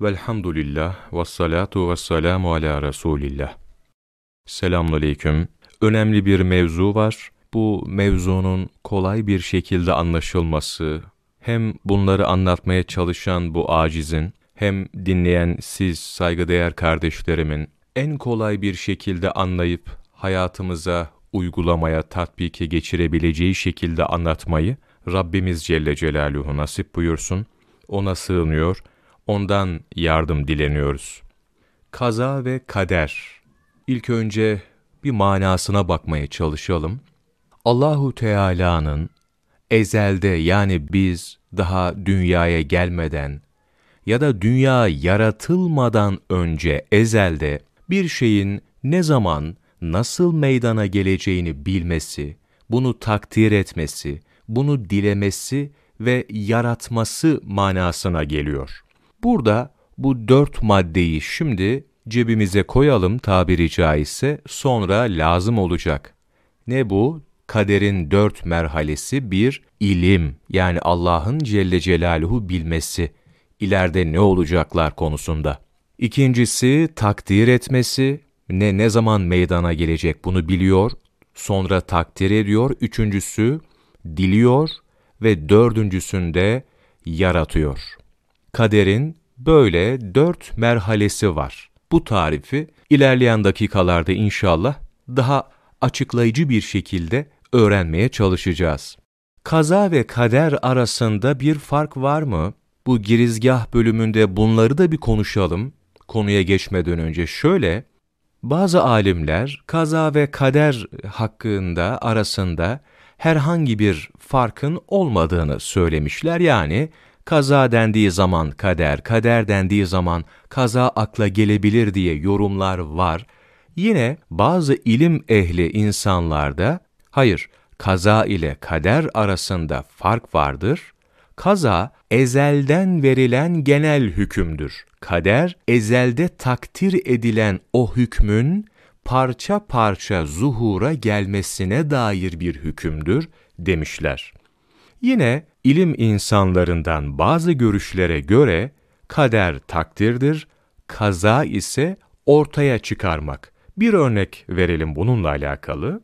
Velhamdülillah ve salatu ve selamu ala Resulillah. Selamünaleyküm. Önemli bir mevzu var. Bu mevzunun kolay bir şekilde anlaşılması, hem bunları anlatmaya çalışan bu acizin, hem dinleyen siz saygıdeğer kardeşlerimin en kolay bir şekilde anlayıp hayatımıza uygulamaya, tatbike geçirebileceği şekilde anlatmayı Rabbimiz Celle Celaluhu nasip buyursun. Ona sığınıyor, ondan yardım dileniyoruz. Kaza ve kader. İlk önce bir manasına bakmaya çalışalım. Allahu Teala'nın ezelde yani biz daha dünyaya gelmeden ya da dünya yaratılmadan önce ezelde bir şeyin ne zaman, nasıl meydana geleceğini bilmesi, bunu takdir etmesi, bunu dilemesi ve yaratması manasına geliyor. Burada bu dört maddeyi şimdi cebimize koyalım tabiri caizse sonra lazım olacak. Ne bu? Kaderin dört merhalesi bir ilim yani Allah'ın Celle Celaluhu bilmesi. İleride ne olacaklar konusunda. İkincisi takdir etmesi, ne ne zaman meydana gelecek bunu biliyor, sonra takdir ediyor. Üçüncüsü diliyor ve dördüncüsünde yaratıyor. Kaderin böyle dört merhalesi var. Bu tarifi ilerleyen dakikalarda inşallah daha açıklayıcı bir şekilde öğrenmeye çalışacağız. Kaza ve kader arasında bir fark var mı? Bu girizgah bölümünde bunları da bir konuşalım. Konuya geçmeden önce şöyle, bazı alimler kaza ve kader hakkında arasında herhangi bir farkın olmadığını söylemişler. Yani kaza dendiği zaman kader, kader dendiği zaman kaza akla gelebilir diye yorumlar var. Yine bazı ilim ehli insanlarda hayır kaza ile kader arasında fark vardır. Kaza ezelden verilen genel hükümdür. Kader ezelde takdir edilen o hükmün parça parça zuhura gelmesine dair bir hükümdür demişler. Yine ilim insanlarından bazı görüşlere göre kader takdirdir, kaza ise ortaya çıkarmak. Bir örnek verelim bununla alakalı.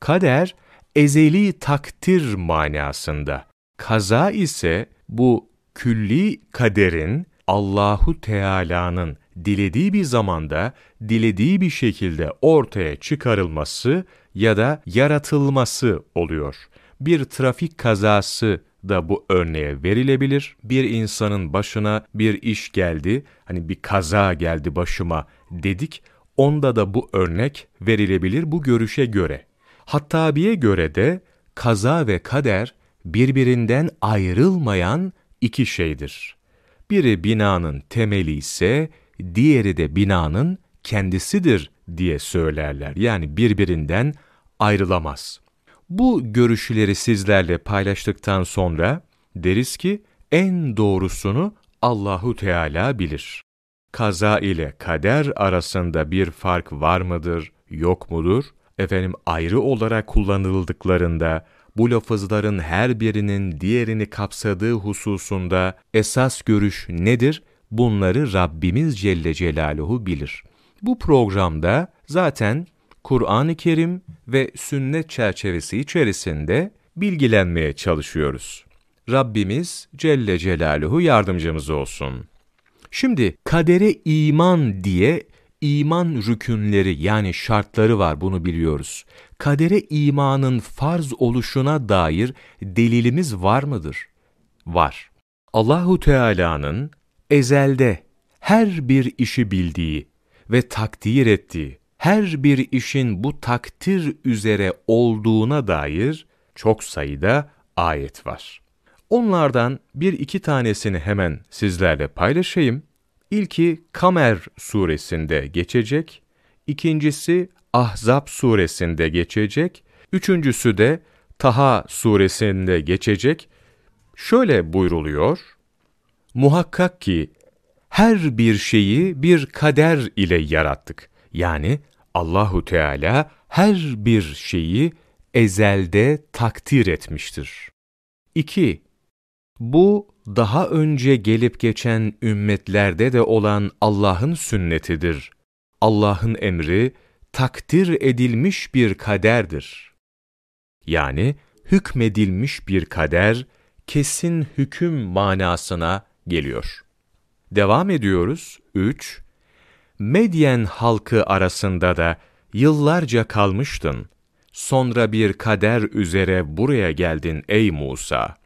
Kader ezeli takdir manasında. Kaza ise bu külli kaderin Allahu Teala'nın dilediği bir zamanda, dilediği bir şekilde ortaya çıkarılması ya da yaratılması oluyor. Bir trafik kazası da bu örneğe verilebilir. Bir insanın başına bir iş geldi, hani bir kaza geldi başıma dedik, onda da bu örnek verilebilir bu görüşe göre. Hattabiye göre de kaza ve kader birbirinden ayrılmayan iki şeydir. Biri binanın temeli ise diğeri de binanın kendisidir diye söylerler. Yani birbirinden ayrılamaz. Bu görüşleri sizlerle paylaştıktan sonra deriz ki en doğrusunu Allahu Teala bilir. Kaza ile kader arasında bir fark var mıdır, yok mudur? Efendim ayrı olarak kullanıldıklarında bu lafızların her birinin diğerini kapsadığı hususunda esas görüş nedir? Bunları Rabbimiz Celle Celaluhu bilir. Bu programda zaten Kur'an-ı Kerim ve sünnet çerçevesi içerisinde bilgilenmeye çalışıyoruz. Rabbimiz Celle Celaluhu yardımcımız olsun. Şimdi kadere iman diye iman rükünleri yani şartları var bunu biliyoruz. Kadere imanın farz oluşuna dair delilimiz var mıdır? Var. Allahu Teala'nın ezelde her bir işi bildiği ve takdir ettiği, her bir işin bu takdir üzere olduğuna dair çok sayıda ayet var. Onlardan bir iki tanesini hemen sizlerle paylaşayım. İlki Kamer suresinde geçecek, ikincisi Ahzab suresinde geçecek, üçüncüsü de Taha suresinde geçecek. Şöyle buyruluyor, Muhakkak ki her bir şeyi bir kader ile yarattık. Yani Allahu Teala her bir şeyi ezelde takdir etmiştir. 2. Bu daha önce gelip geçen ümmetlerde de olan Allah'ın sünnetidir. Allah'ın emri takdir edilmiş bir kaderdir. Yani hükmedilmiş bir kader, kesin hüküm manasına geliyor. Devam ediyoruz. 3. Medyen halkı arasında da yıllarca kalmıştın. Sonra bir kader üzere buraya geldin ey Musa.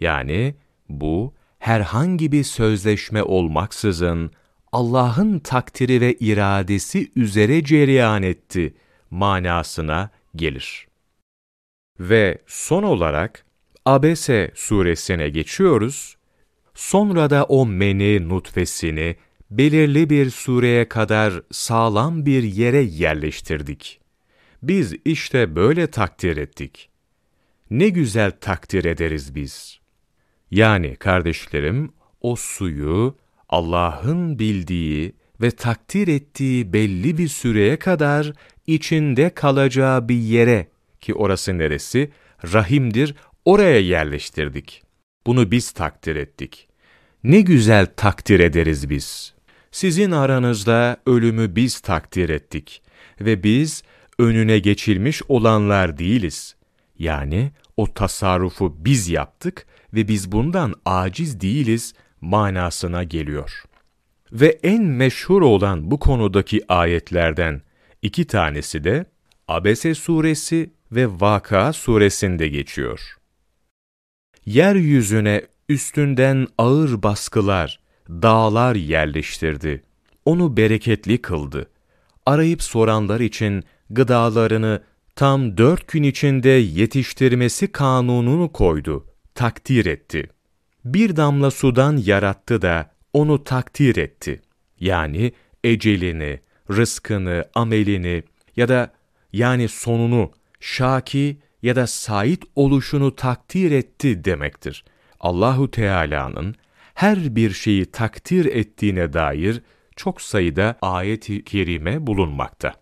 Yani bu herhangi bir sözleşme olmaksızın Allah'ın takdiri ve iradesi üzere cereyan etti manasına gelir. Ve son olarak Abese suresine geçiyoruz. Sonra da o meni nutfesini belirli bir sureye kadar sağlam bir yere yerleştirdik. Biz işte böyle takdir ettik. Ne güzel takdir ederiz biz. Yani kardeşlerim, o suyu Allah'ın bildiği ve takdir ettiği belli bir süreye kadar içinde kalacağı bir yere ki orası neresi? Rahimdir, oraya yerleştirdik. Bunu biz takdir ettik. Ne güzel takdir ederiz biz. Sizin aranızda ölümü biz takdir ettik ve biz önüne geçilmiş olanlar değiliz. Yani o tasarrufu biz yaptık ve biz bundan aciz değiliz manasına geliyor. Ve en meşhur olan bu konudaki ayetlerden iki tanesi de Abese suresi ve Vaka suresinde geçiyor. Yeryüzüne üstünden ağır baskılar, dağlar yerleştirdi. Onu bereketli kıldı. Arayıp soranlar için gıdalarını tam dört gün içinde yetiştirmesi kanununu koydu, takdir etti. Bir damla sudan yarattı da onu takdir etti. Yani ecelini, rızkını, amelini ya da yani sonunu, şaki ya da sait oluşunu takdir etti demektir. Allahu Teala'nın her bir şeyi takdir ettiğine dair çok sayıda ayet-i kerime bulunmakta.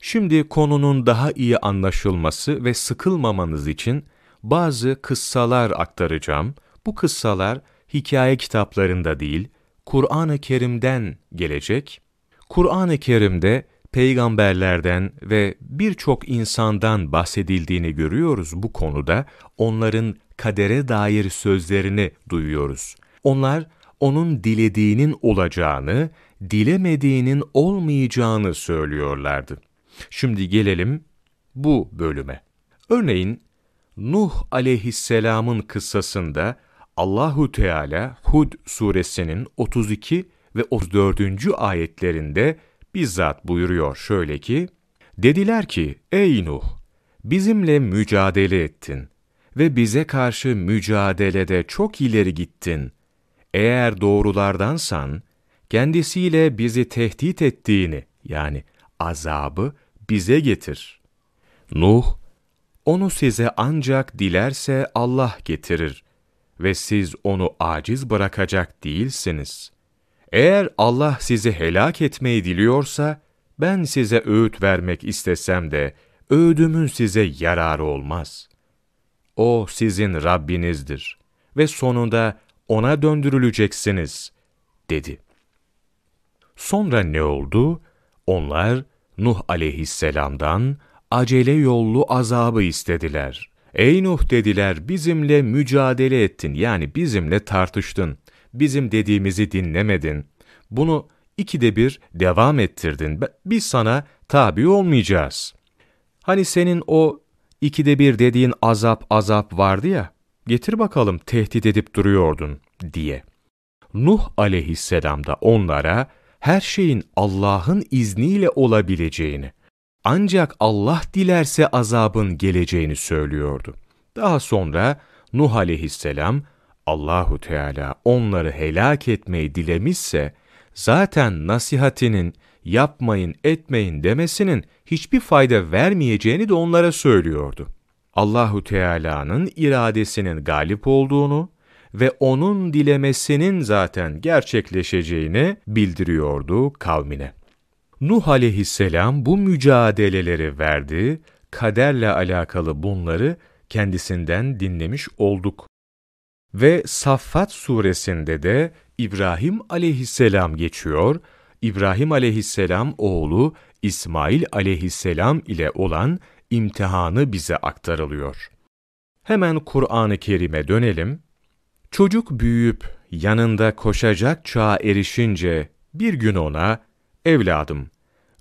Şimdi konunun daha iyi anlaşılması ve sıkılmamanız için bazı kıssalar aktaracağım. Bu kıssalar hikaye kitaplarında değil, Kur'an-ı Kerim'den gelecek. Kur'an-ı Kerim'de peygamberlerden ve birçok insandan bahsedildiğini görüyoruz bu konuda. Onların kadere dair sözlerini duyuyoruz. Onlar onun dilediğinin olacağını, dilemediğinin olmayacağını söylüyorlardı. Şimdi gelelim bu bölüme. Örneğin Nuh aleyhisselamın kıssasında Allahu Teala Hud suresinin 32 ve 34. ayetlerinde bizzat buyuruyor şöyle ki, Dediler ki, ey Nuh, bizimle mücadele ettin ve bize karşı mücadelede çok ileri gittin. Eğer doğrulardansan, kendisiyle bizi tehdit ettiğini, yani azabı bize getir. Nuh, onu size ancak dilerse Allah getirir ve siz onu aciz bırakacak değilsiniz. Eğer Allah sizi helak etmeyi diliyorsa, ben size öğüt vermek istesem de, öğüdümün size yararı olmaz. O sizin Rabbinizdir ve sonunda O'na döndürüleceksiniz, dedi. Sonra ne oldu? Onlar, Nuh aleyhisselamdan acele yollu azabı istediler. Ey Nuh dediler, bizimle mücadele ettin, yani bizimle tartıştın bizim dediğimizi dinlemedin. Bunu ikide bir devam ettirdin. Biz sana tabi olmayacağız. Hani senin o ikide bir dediğin azap azap vardı ya, getir bakalım tehdit edip duruyordun diye. Nuh aleyhisselam da onlara her şeyin Allah'ın izniyle olabileceğini, ancak Allah dilerse azabın geleceğini söylüyordu. Daha sonra Nuh aleyhisselam Allahu Teala onları helak etmeyi dilemişse zaten nasihatinin yapmayın etmeyin demesinin hiçbir fayda vermeyeceğini de onlara söylüyordu. Allahu Teala'nın iradesinin galip olduğunu ve onun dilemesinin zaten gerçekleşeceğini bildiriyordu kavmine. Nuh aleyhisselam bu mücadeleleri verdi, kaderle alakalı bunları kendisinden dinlemiş olduk. Ve Saffat suresinde de İbrahim aleyhisselam geçiyor. İbrahim aleyhisselam oğlu İsmail aleyhisselam ile olan imtihanı bize aktarılıyor. Hemen Kur'an-ı Kerim'e dönelim. Çocuk büyüyüp yanında koşacak çağa erişince bir gün ona, evladım,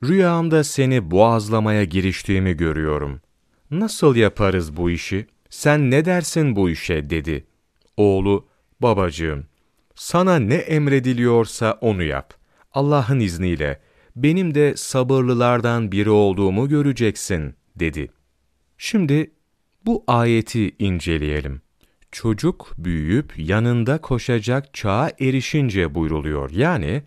rüyamda seni boğazlamaya giriştiğimi görüyorum. Nasıl yaparız bu işi? Sen ne dersin bu işe dedi. Oğlu, babacığım, sana ne emrediliyorsa onu yap. Allah'ın izniyle benim de sabırlılardan biri olduğumu göreceksin dedi. Şimdi bu ayeti inceleyelim. Çocuk büyüyüp yanında koşacak çağa erişince buyruluyor. Yani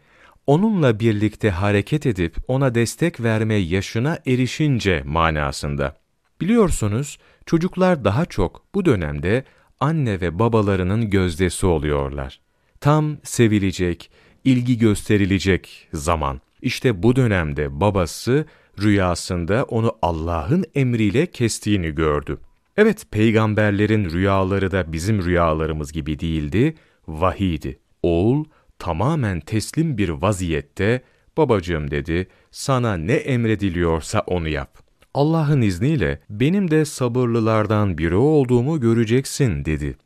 onunla birlikte hareket edip ona destek verme yaşına erişince manasında. Biliyorsunuz çocuklar daha çok bu dönemde anne ve babalarının gözdesi oluyorlar. Tam sevilecek, ilgi gösterilecek zaman. İşte bu dönemde babası rüyasında onu Allah'ın emriyle kestiğini gördü. Evet, peygamberlerin rüyaları da bizim rüyalarımız gibi değildi, vahiydi. Oğul tamamen teslim bir vaziyette, babacığım dedi, sana ne emrediliyorsa onu yap. Allah'ın izniyle benim de sabırlılardan biri olduğumu göreceksin dedi.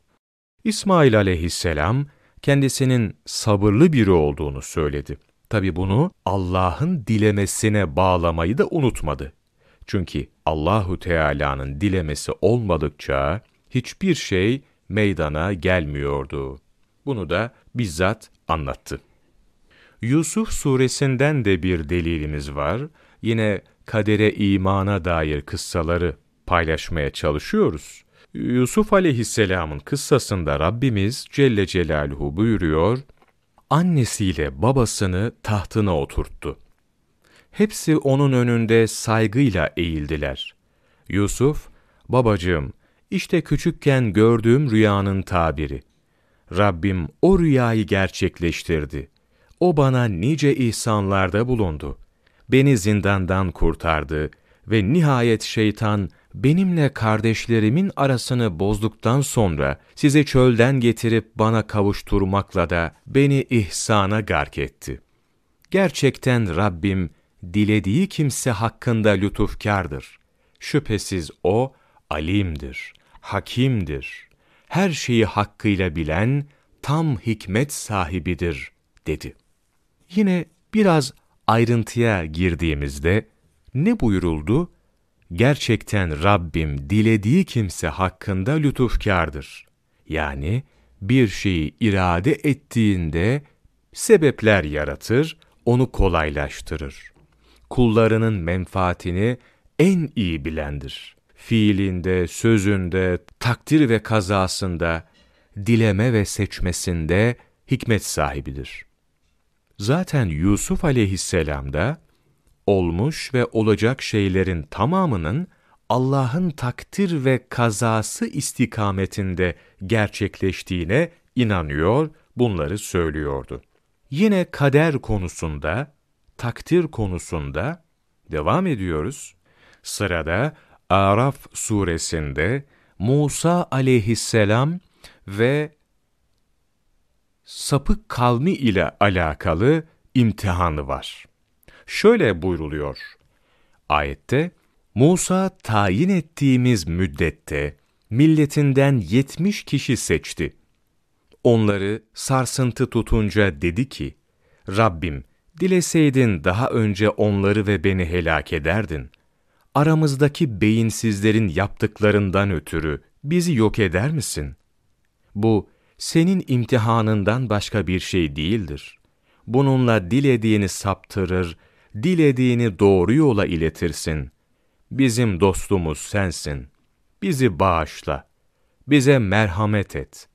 İsmail aleyhisselam kendisinin sabırlı biri olduğunu söyledi. Tabi bunu Allah'ın dilemesine bağlamayı da unutmadı. Çünkü Allahu Teala'nın dilemesi olmadıkça hiçbir şey meydana gelmiyordu. Bunu da bizzat anlattı. Yusuf suresinden de bir delilimiz var. Yine kadere imana dair kıssaları paylaşmaya çalışıyoruz. Yusuf aleyhisselamın kıssasında Rabbimiz Celle Celaluhu buyuruyor, annesiyle babasını tahtına oturttu. Hepsi onun önünde saygıyla eğildiler. Yusuf, babacığım, işte küçükken gördüğüm rüyanın tabiri. Rabbim o rüyayı gerçekleştirdi. O bana nice ihsanlarda bulundu. Beni zindandan kurtardı ve nihayet şeytan benimle kardeşlerimin arasını bozduktan sonra size çölden getirip bana kavuşturmakla da beni ihsana gark etti. Gerçekten Rabbim dilediği kimse hakkında lütufkardır. Şüphesiz O alimdir, hakimdir. Her şeyi hakkıyla bilen, tam hikmet sahibidir, dedi. Yine biraz ayrıntıya girdiğimizde ne buyuruldu? Gerçekten Rabbim dilediği kimse hakkında lütufkardır. Yani bir şeyi irade ettiğinde sebepler yaratır, onu kolaylaştırır. Kullarının menfaatini en iyi bilendir. Fiilinde, sözünde, takdir ve kazasında, dileme ve seçmesinde hikmet sahibidir. Zaten Yusuf aleyhisselam da olmuş ve olacak şeylerin tamamının Allah'ın takdir ve kazası istikametinde gerçekleştiğine inanıyor, bunları söylüyordu. Yine kader konusunda, takdir konusunda devam ediyoruz. Sırada Araf suresinde Musa aleyhisselam ve sapık kavmi ile alakalı imtihanı var. Şöyle buyruluyor. Ayette, Musa tayin ettiğimiz müddette milletinden yetmiş kişi seçti. Onları sarsıntı tutunca dedi ki, Rabbim, dileseydin daha önce onları ve beni helak ederdin. Aramızdaki beyinsizlerin yaptıklarından ötürü bizi yok eder misin? Bu, senin imtihanından başka bir şey değildir. Bununla dilediğini saptırır, dilediğini doğru yola iletirsin. Bizim dostumuz sensin. Bizi bağışla. Bize merhamet et.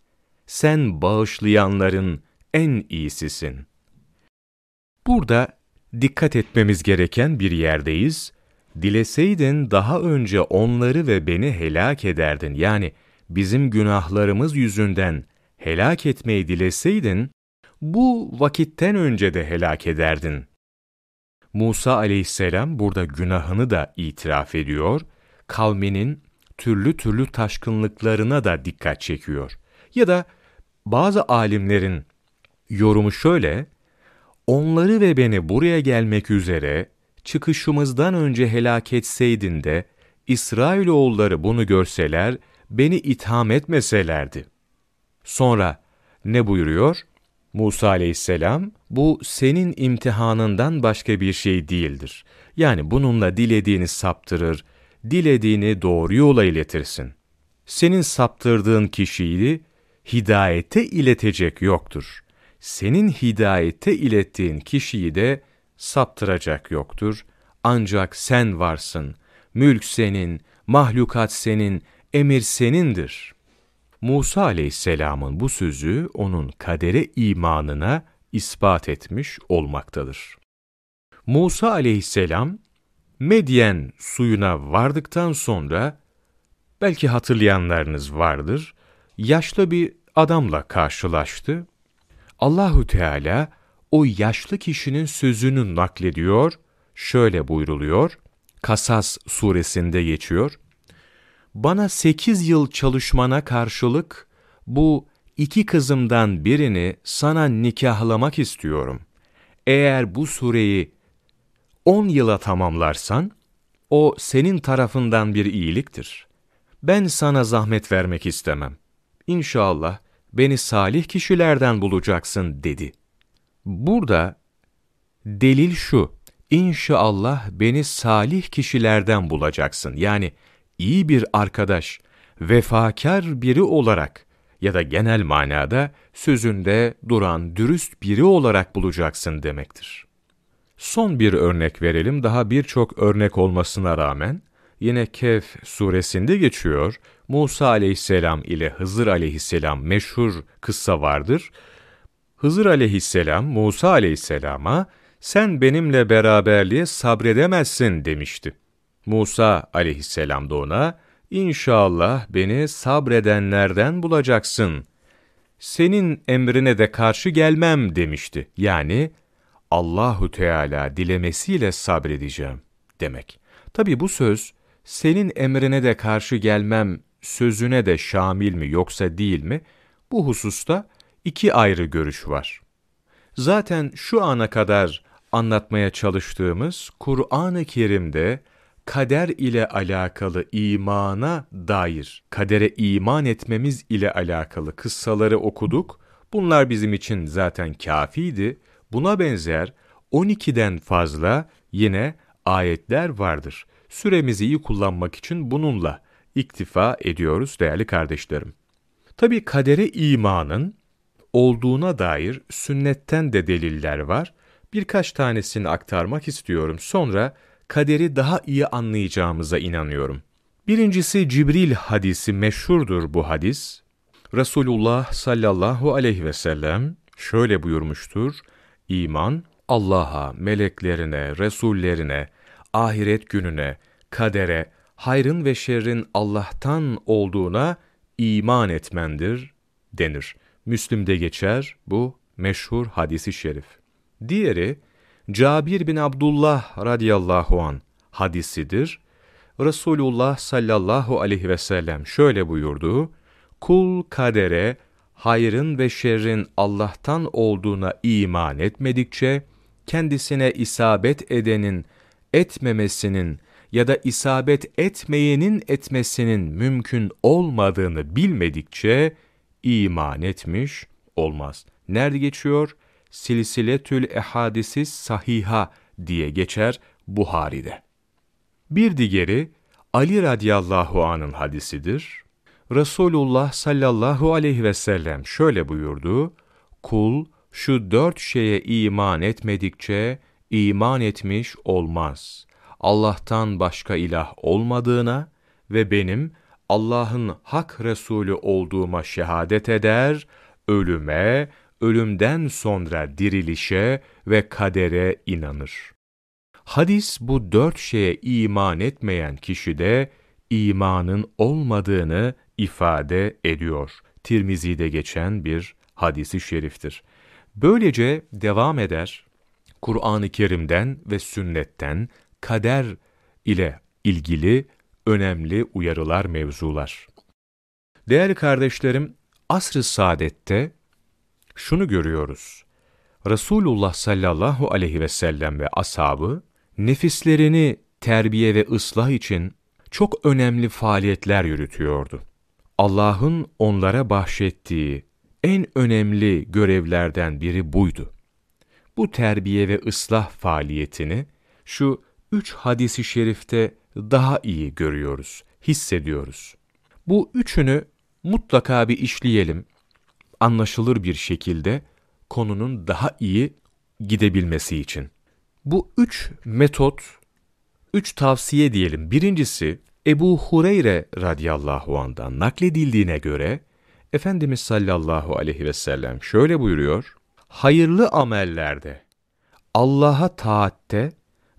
Sen bağışlayanların en iyisisin. Burada dikkat etmemiz gereken bir yerdeyiz. Dileseydin daha önce onları ve beni helak ederdin. Yani bizim günahlarımız yüzünden helak etmeyi dileseydin, bu vakitten önce de helak ederdin. Musa aleyhisselam burada günahını da itiraf ediyor, kavminin türlü türlü taşkınlıklarına da dikkat çekiyor. Ya da bazı alimlerin yorumu şöyle, onları ve beni buraya gelmek üzere çıkışımızdan önce helak etseydin de İsrailoğulları bunu görseler, beni itham etmeselerdi. Sonra ne buyuruyor? Musa aleyhisselam, bu senin imtihanından başka bir şey değildir. Yani bununla dilediğini saptırır, dilediğini doğru yola iletirsin. Senin saptırdığın kişiyi hidayete iletecek yoktur. Senin hidayete ilettiğin kişiyi de saptıracak yoktur. Ancak sen varsın. Mülk senin, mahlukat senin, emir senindir. Musa aleyhisselamın bu sözü onun kadere imanına ispat etmiş olmaktadır. Musa aleyhisselam, Medyen suyuna vardıktan sonra, belki hatırlayanlarınız vardır, yaşlı bir adamla karşılaştı. Allahu Teala o yaşlı kişinin sözünü naklediyor, şöyle buyruluyor, Kasas suresinde geçiyor. Bana sekiz yıl çalışmana karşılık bu iki kızımdan birini sana nikahlamak istiyorum. Eğer bu sureyi on yıla tamamlarsan, o senin tarafından bir iyiliktir. Ben sana zahmet vermek istemem. İnşallah beni salih kişilerden bulacaksın dedi. Burada delil şu, İnşallah beni salih kişilerden bulacaksın. Yani iyi bir arkadaş, vefakar biri olarak ya da genel manada sözünde duran dürüst biri olarak bulacaksın demektir. Son bir örnek verelim. Daha birçok örnek olmasına rağmen yine Kehf suresinde geçiyor. Musa aleyhisselam ile Hızır aleyhisselam meşhur kıssa vardır. Hızır aleyhisselam Musa aleyhisselama sen benimle beraberliğe sabredemezsin demişti. Musa aleyhisselam da ona, İnşallah beni sabredenlerden bulacaksın. Senin emrine de karşı gelmem demişti. Yani Allahu Teala dilemesiyle sabredeceğim demek. Tabi bu söz senin emrine de karşı gelmem sözüne de şamil mi yoksa değil mi? Bu hususta iki ayrı görüş var. Zaten şu ana kadar anlatmaya çalıştığımız Kur'an-ı Kerim'de kader ile alakalı imana dair, kadere iman etmemiz ile alakalı kıssaları okuduk. Bunlar bizim için zaten kafiydi. Buna benzer 12'den fazla yine ayetler vardır. Süremizi iyi kullanmak için bununla iktifa ediyoruz değerli kardeşlerim. Tabi kadere imanın olduğuna dair sünnetten de deliller var. Birkaç tanesini aktarmak istiyorum. Sonra kaderi daha iyi anlayacağımıza inanıyorum. Birincisi Cibril hadisi meşhurdur bu hadis. Resulullah sallallahu aleyhi ve sellem şöyle buyurmuştur. İman, Allah'a, meleklerine, Resullerine, ahiret gününe, kadere, hayrın ve şerrin Allah'tan olduğuna iman etmendir denir. Müslim'de geçer bu meşhur hadisi şerif. Diğeri, Cabir bin Abdullah radıyallahu an hadisidir. Resulullah sallallahu aleyhi ve sellem şöyle buyurdu. Kul kadere, hayrın ve şerrin Allah'tan olduğuna iman etmedikçe, kendisine isabet edenin etmemesinin ya da isabet etmeyenin etmesinin mümkün olmadığını bilmedikçe iman etmiş olmaz. Nerede geçiyor? Silsiletül Ehadisi Sahiha diye geçer Buhari'de. Bir diğeri Ali radıyallahu anın hadisidir. Resulullah sallallahu aleyhi ve sellem şöyle buyurdu, Kul şu dört şeye iman etmedikçe iman etmiş olmaz. Allah'tan başka ilah olmadığına ve benim Allah'ın hak Resulü olduğuma şehadet eder, ölüme, ölümden sonra dirilişe ve kadere inanır. Hadis bu dört şeye iman etmeyen kişide imanın olmadığını ifade ediyor. Tirmizi'de geçen bir hadisi şeriftir. Böylece devam eder, Kur'an-ı Kerim'den ve sünnetten kader ile ilgili önemli uyarılar, mevzular. Değerli kardeşlerim, asr-ı saadette şunu görüyoruz. Resulullah sallallahu aleyhi ve sellem ve ashabı nefislerini terbiye ve ıslah için çok önemli faaliyetler yürütüyordu. Allah'ın onlara bahşettiği en önemli görevlerden biri buydu. Bu terbiye ve ıslah faaliyetini şu üç hadisi şerifte daha iyi görüyoruz, hissediyoruz. Bu üçünü mutlaka bir işleyelim, anlaşılır bir şekilde konunun daha iyi gidebilmesi için. Bu üç metot, üç tavsiye diyelim. Birincisi, Ebu Hureyre radıyallahu andan nakledildiğine göre, Efendimiz sallallahu aleyhi ve sellem şöyle buyuruyor, hayırlı amellerde, Allah'a taatte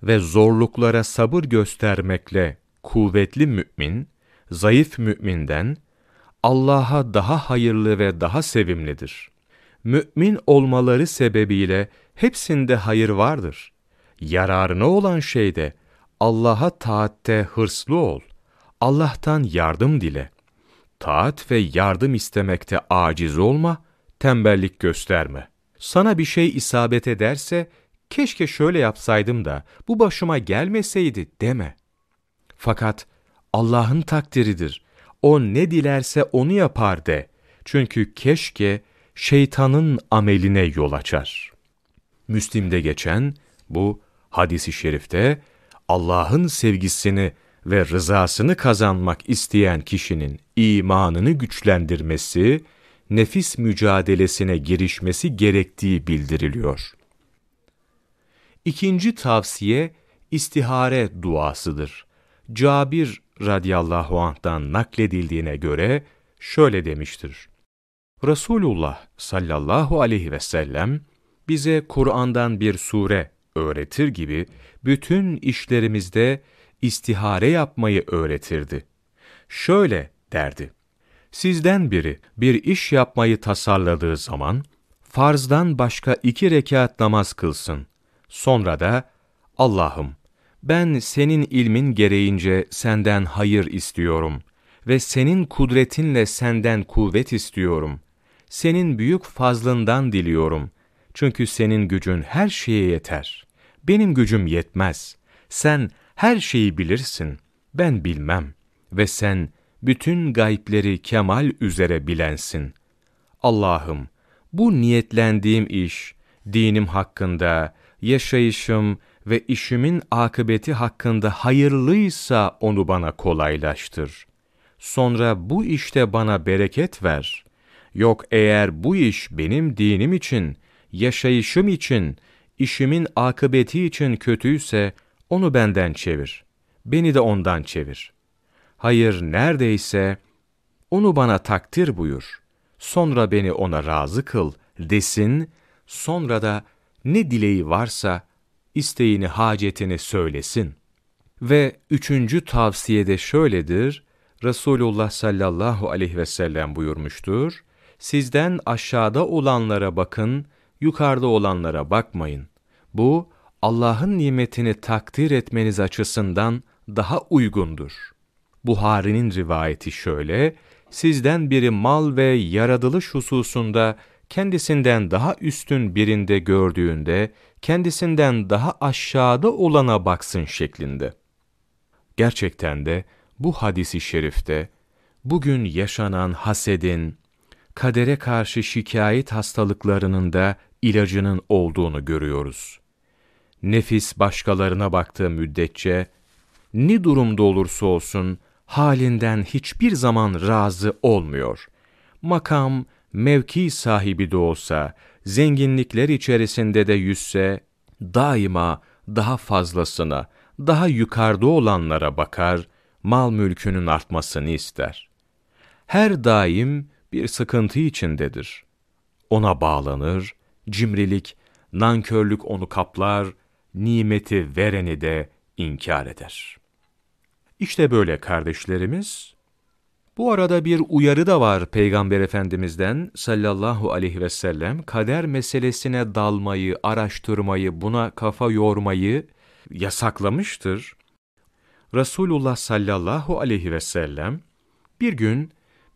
ve zorluklara sabır göstermekle kuvvetli mümin, zayıf müminden Allah'a daha hayırlı ve daha sevimlidir. Mümin olmaları sebebiyle hepsinde hayır vardır. Yararına olan şeyde Allah'a taatte hırslı ol. Allah'tan yardım dile. Taat ve yardım istemekte aciz olma, tembellik gösterme. Sana bir şey isabet ederse, keşke şöyle yapsaydım da bu başıma gelmeseydi deme. Fakat Allah'ın takdiridir. O ne dilerse onu yapar de. Çünkü keşke şeytanın ameline yol açar. Müslim'de geçen bu hadisi şerifte Allah'ın sevgisini ve rızasını kazanmak isteyen kişinin imanını güçlendirmesi, nefis mücadelesine girişmesi gerektiği bildiriliyor. İkinci tavsiye istihare duasıdır. Cabir radıyallahu anh'tan nakledildiğine göre şöyle demiştir. Resulullah sallallahu aleyhi ve sellem bize Kur'an'dan bir sure öğretir gibi bütün işlerimizde istihare yapmayı öğretirdi. Şöyle derdi. Sizden biri bir iş yapmayı tasarladığı zaman farzdan başka iki rekat namaz kılsın. Sonra da Allah'ım ben senin ilmin gereğince senden hayır istiyorum ve senin kudretinle senden kuvvet istiyorum. Senin büyük fazlından diliyorum. Çünkü senin gücün her şeye yeter. Benim gücüm yetmez. Sen her şeyi bilirsin. Ben bilmem. Ve sen bütün gayipleri kemal üzere bilensin. Allah'ım, bu niyetlendiğim iş, dinim hakkında, yaşayışım ve işimin akıbeti hakkında hayırlıysa onu bana kolaylaştır. Sonra bu işte bana bereket ver. Yok eğer bu iş benim dinim için, yaşayışım için, işimin akıbeti için kötüyse onu benden çevir. Beni de ondan çevir. Hayır neredeyse onu bana takdir buyur. Sonra beni ona razı kıl desin, sonra da ne dileği varsa isteğini, hacetini söylesin. Ve üçüncü tavsiyede şöyledir, Resulullah sallallahu aleyhi ve sellem buyurmuştur, sizden aşağıda olanlara bakın, yukarıda olanlara bakmayın. Bu, Allah'ın nimetini takdir etmeniz açısından daha uygundur. Buhari'nin rivayeti şöyle, sizden biri mal ve yaratılış hususunda kendisinden daha üstün birinde gördüğünde, kendisinden daha aşağıda olana baksın şeklinde. Gerçekten de bu hadisi şerifte, bugün yaşanan hasedin, kadere karşı şikayet hastalıklarının da ilacının olduğunu görüyoruz. Nefis başkalarına baktığı müddetçe, ne durumda olursa olsun, halinden hiçbir zaman razı olmuyor. Makam, mevki sahibi de olsa, zenginlikler içerisinde de yüzse, daima daha fazlasına, daha yukarıda olanlara bakar, mal mülkünün artmasını ister. Her daim bir sıkıntı içindedir. Ona bağlanır, cimrilik, nankörlük onu kaplar, nimeti vereni de inkar eder. İşte böyle kardeşlerimiz, bu arada bir uyarı da var Peygamber Efendimiz'den sallallahu aleyhi ve sellem kader meselesine dalmayı, araştırmayı, buna kafa yormayı yasaklamıştır. Resulullah sallallahu aleyhi ve sellem bir gün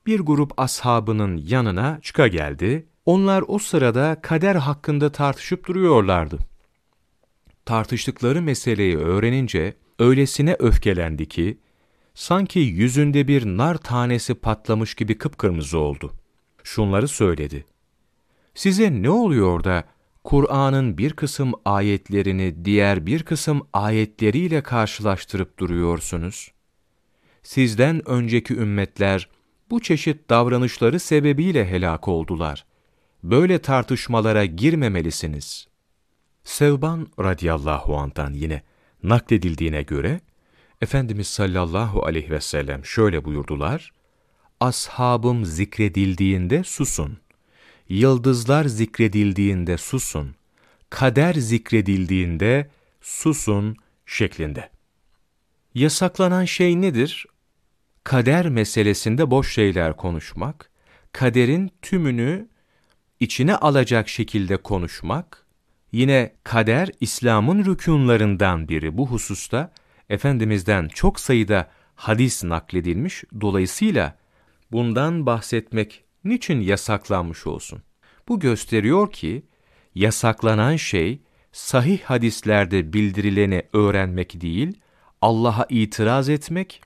bir grup ashabının yanına çıka geldi Onlar o sırada kader hakkında tartışıp duruyorlardı. Tartıştıkları meseleyi öğrenince öylesine öfkelendi ki, sanki yüzünde bir nar tanesi patlamış gibi kıpkırmızı oldu. Şunları söyledi. Size ne oluyor da Kur'an'ın bir kısım ayetlerini diğer bir kısım ayetleriyle karşılaştırıp duruyorsunuz? Sizden önceki ümmetler bu çeşit davranışları sebebiyle helak oldular. Böyle tartışmalara girmemelisiniz. Sevban radıyallahu anh'tan yine nakledildiğine göre, Efendimiz sallallahu aleyhi ve sellem şöyle buyurdular, Ashabım zikredildiğinde susun, yıldızlar zikredildiğinde susun, kader zikredildiğinde susun şeklinde. Yasaklanan şey nedir? Kader meselesinde boş şeyler konuşmak, kaderin tümünü içine alacak şekilde konuşmak, yine kader İslam'ın rükunlarından biri bu hususta Efendimiz'den çok sayıda hadis nakledilmiş, dolayısıyla bundan bahsetmek niçin yasaklanmış olsun? Bu gösteriyor ki, yasaklanan şey, sahih hadislerde bildirileni öğrenmek değil, Allah'a itiraz etmek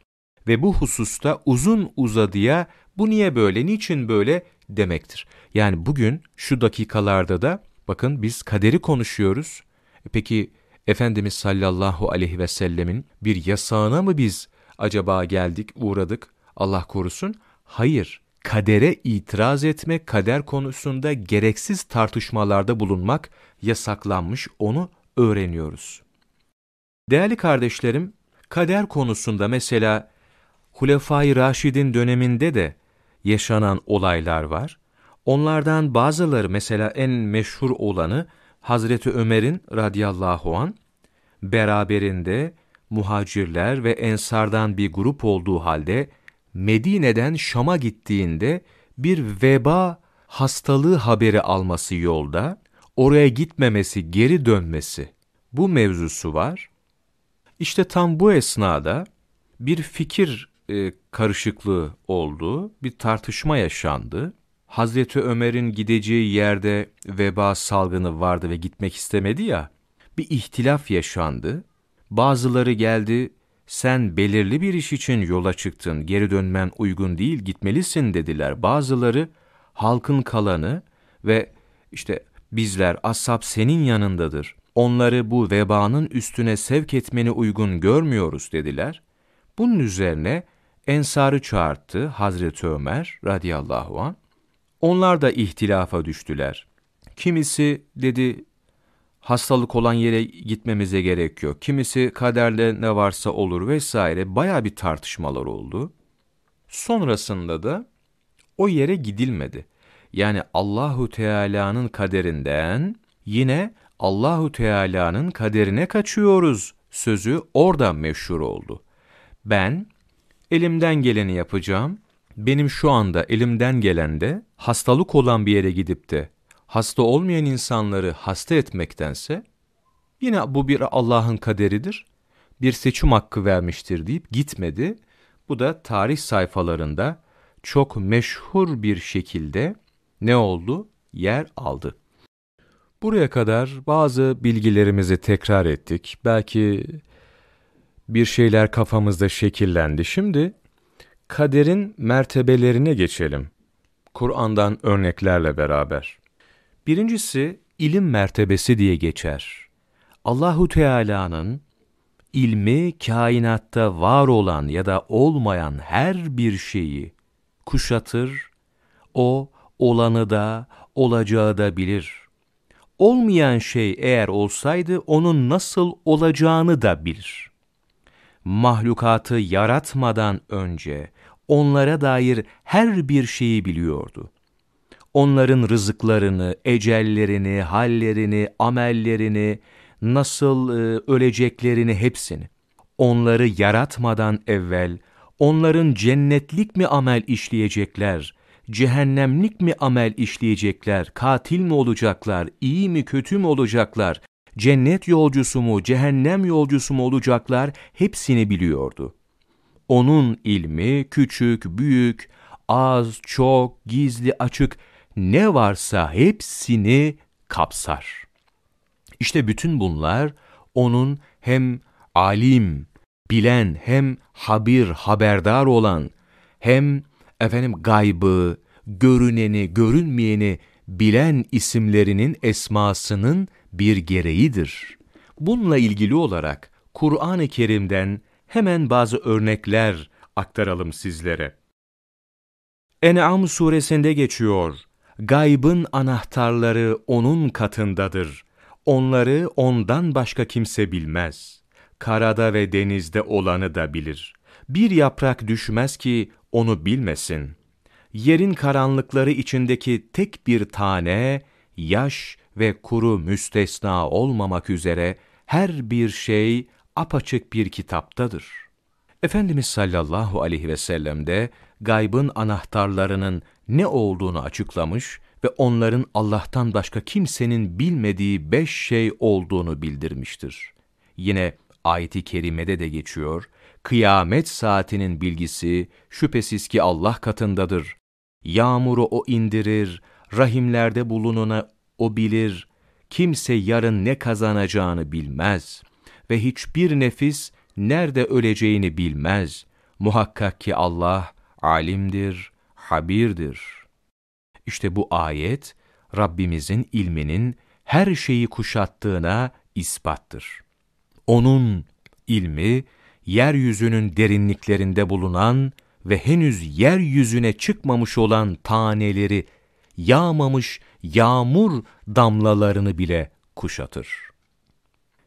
ve bu hususta uzun uzadıya bu niye böyle, niçin böyle demektir. Yani bugün şu dakikalarda da bakın biz kaderi konuşuyoruz. E peki Efendimiz sallallahu aleyhi ve sellemin bir yasağına mı biz acaba geldik, uğradık, Allah korusun? Hayır, kadere itiraz etmek, kader konusunda gereksiz tartışmalarda bulunmak yasaklanmış, onu öğreniyoruz. Değerli kardeşlerim, kader konusunda mesela Hulefai Raşid'in döneminde de yaşanan olaylar var. Onlardan bazıları mesela en meşhur olanı Hazreti Ömer'in radıyallahu an beraberinde muhacirler ve ensardan bir grup olduğu halde Medine'den Şam'a gittiğinde bir veba hastalığı haberi alması yolda, oraya gitmemesi, geri dönmesi bu mevzusu var. İşte tam bu esnada bir fikir e, karışıklığı oldu, bir tartışma yaşandı. Hazreti Ömer'in gideceği yerde veba salgını vardı ve gitmek istemedi ya, bir ihtilaf yaşandı. Bazıları geldi, sen belirli bir iş için yola çıktın, geri dönmen uygun değil, gitmelisin dediler. Bazıları halkın kalanı ve işte bizler, ashab senin yanındadır. Onları bu vebanın üstüne sevk etmeni uygun görmüyoruz dediler. Bunun üzerine Ensar'ı çağırttı Hazreti Ömer radıyallahu an. Onlar da ihtilafa düştüler. Kimisi dedi hastalık olan yere gitmemize gerek yok. Kimisi kaderde ne varsa olur vesaire baya bir tartışmalar oldu. Sonrasında da o yere gidilmedi. Yani Allahu Teala'nın kaderinden yine Allahu Teala'nın kaderine kaçıyoruz sözü orada meşhur oldu. Ben elimden geleni yapacağım. Benim şu anda elimden gelen de hastalık olan bir yere gidip de hasta olmayan insanları hasta etmektense yine bu bir Allah'ın kaderidir. Bir seçim hakkı vermiştir deyip gitmedi. Bu da tarih sayfalarında çok meşhur bir şekilde ne oldu? Yer aldı. Buraya kadar bazı bilgilerimizi tekrar ettik. Belki bir şeyler kafamızda şekillendi. Şimdi kaderin mertebelerine geçelim. Kur'an'dan örneklerle beraber. Birincisi ilim mertebesi diye geçer. Allahu Teala'nın ilmi kainatta var olan ya da olmayan her bir şeyi kuşatır, o olanı da olacağı da bilir. Olmayan şey eğer olsaydı onun nasıl olacağını da bilir. Mahlukatı yaratmadan önce onlara dair her bir şeyi biliyordu onların rızıklarını, ecellerini, hallerini, amellerini, nasıl e, öleceklerini hepsini. Onları yaratmadan evvel onların cennetlik mi amel işleyecekler, cehennemlik mi amel işleyecekler, katil mi olacaklar, iyi mi kötü mü olacaklar, cennet yolcusu mu, cehennem yolcusu mu olacaklar hepsini biliyordu. Onun ilmi küçük, büyük, az, çok, gizli, açık ne varsa hepsini kapsar. İşte bütün bunlar onun hem alim, bilen, hem habir, haberdar olan, hem efendim gaybı, görüneni, görünmeyeni bilen isimlerinin esmasının bir gereğidir. Bununla ilgili olarak Kur'an-ı Kerim'den hemen bazı örnekler aktaralım sizlere. En'am suresinde geçiyor. Gaybın anahtarları onun katındadır. Onları ondan başka kimse bilmez. Karada ve denizde olanı da bilir. Bir yaprak düşmez ki onu bilmesin. Yerin karanlıkları içindeki tek bir tane, yaş ve kuru müstesna olmamak üzere her bir şey apaçık bir kitaptadır. Efendimiz sallallahu aleyhi ve sellem de gaybın anahtarlarının ne olduğunu açıklamış ve onların Allah'tan başka kimsenin bilmediği beş şey olduğunu bildirmiştir. Yine ayeti kerimede de geçiyor, kıyamet saatinin bilgisi şüphesiz ki Allah katındadır. Yağmuru o indirir, rahimlerde bulunana o bilir, kimse yarın ne kazanacağını bilmez ve hiçbir nefis nerede öleceğini bilmez. Muhakkak ki Allah alimdir, habirdir. İşte bu ayet, Rabbimizin ilminin her şeyi kuşattığına ispattır. Onun ilmi, yeryüzünün derinliklerinde bulunan ve henüz yeryüzüne çıkmamış olan taneleri, yağmamış yağmur damlalarını bile kuşatır.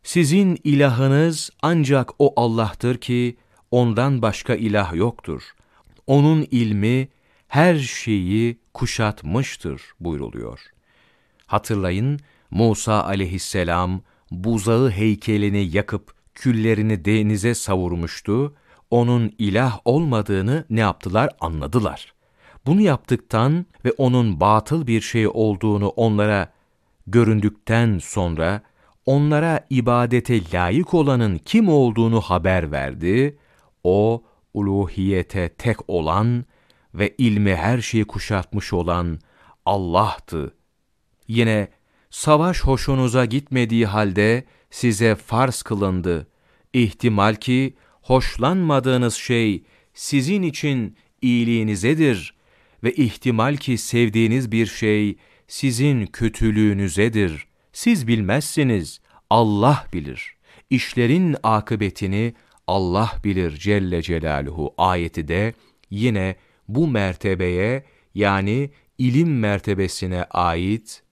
Sizin ilahınız ancak o Allah'tır ki, ondan başka ilah yoktur. Onun ilmi her şeyi kuşatmıştır buyruluyor. Hatırlayın, Musa aleyhisselam buzağı heykelini yakıp küllerini denize savurmuştu, onun ilah olmadığını ne yaptılar anladılar. Bunu yaptıktan ve onun batıl bir şey olduğunu onlara göründükten sonra, onlara ibadete layık olanın kim olduğunu haber verdi, o uluhiyete tek olan ve ilmi her şeyi kuşatmış olan Allah'tı. Yine savaş hoşunuza gitmediği halde size farz kılındı. İhtimal ki hoşlanmadığınız şey sizin için iyiliğinizedir ve ihtimal ki sevdiğiniz bir şey sizin kötülüğünüzedir. Siz bilmezsiniz, Allah bilir. İşlerin akıbetini Allah bilir Celle Celaluhu ayeti de yine bu mertebeye yani ilim mertebesine ait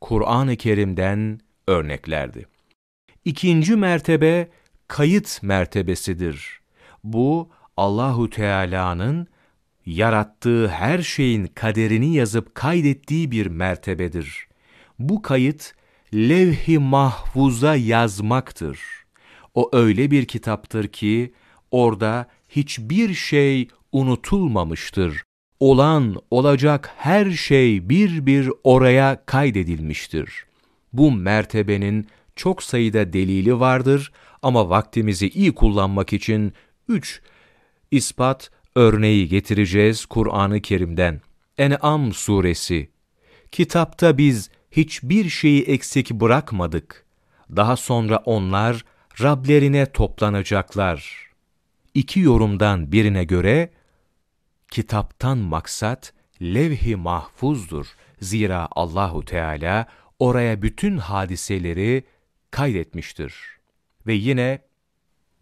Kur'an-ı Kerim'den örneklerdi. İkinci mertebe kayıt mertebesidir. Bu Allahu Teala'nın yarattığı her şeyin kaderini yazıp kaydettiği bir mertebedir. Bu kayıt levh-i mahfuza yazmaktır. O öyle bir kitaptır ki orada hiçbir şey unutulmamıştır. Olan, olacak her şey bir bir oraya kaydedilmiştir. Bu mertebenin çok sayıda delili vardır ama vaktimizi iyi kullanmak için üç ispat örneği getireceğiz Kur'an-ı Kerim'den. En'am suresi. Kitapta biz hiçbir şeyi eksik bırakmadık. Daha sonra onlar Rablerine toplanacaklar. İki yorumdan birine göre kitaptan maksat levh-i mahfuzdur. Zira Allahu Teala oraya bütün hadiseleri kaydetmiştir. Ve yine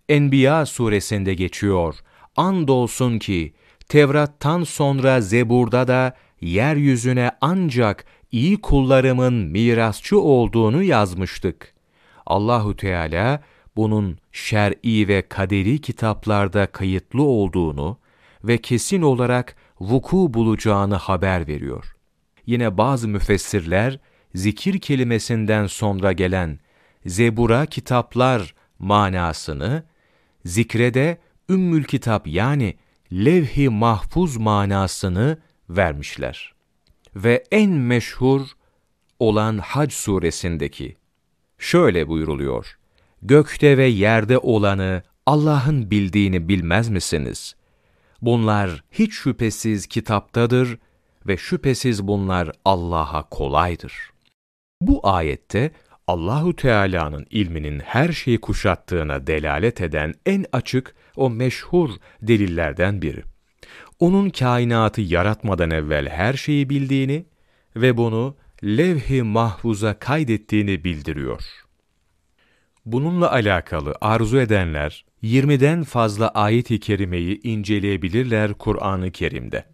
Enbiya suresinde geçiyor. Andolsun ki Tevrat'tan sonra Zebur'da da yeryüzüne ancak iyi kullarımın mirasçı olduğunu yazmıştık. Allahu Teala bunun şer'i ve kaderi kitaplarda kayıtlı olduğunu ve kesin olarak vuku bulacağını haber veriyor. Yine bazı müfessirler zikir kelimesinden sonra gelen zebura kitaplar manasını zikrede ümmül kitap yani levh-i mahfuz manasını vermişler. Ve en meşhur olan Hac suresindeki şöyle buyruluyor. Gökte ve yerde olanı Allah'ın bildiğini bilmez misiniz? Bunlar hiç şüphesiz kitaptadır ve şüphesiz bunlar Allah'a kolaydır. Bu ayette Allahu Teala'nın ilminin her şeyi kuşattığına delalet eden en açık o meşhur delillerden biri. Onun kainatı yaratmadan evvel her şeyi bildiğini ve bunu levh-i mahfuza kaydettiğini bildiriyor. Bununla alakalı arzu edenler 20'den fazla ayet-i kerimeyi inceleyebilirler Kur'an-ı Kerim'de.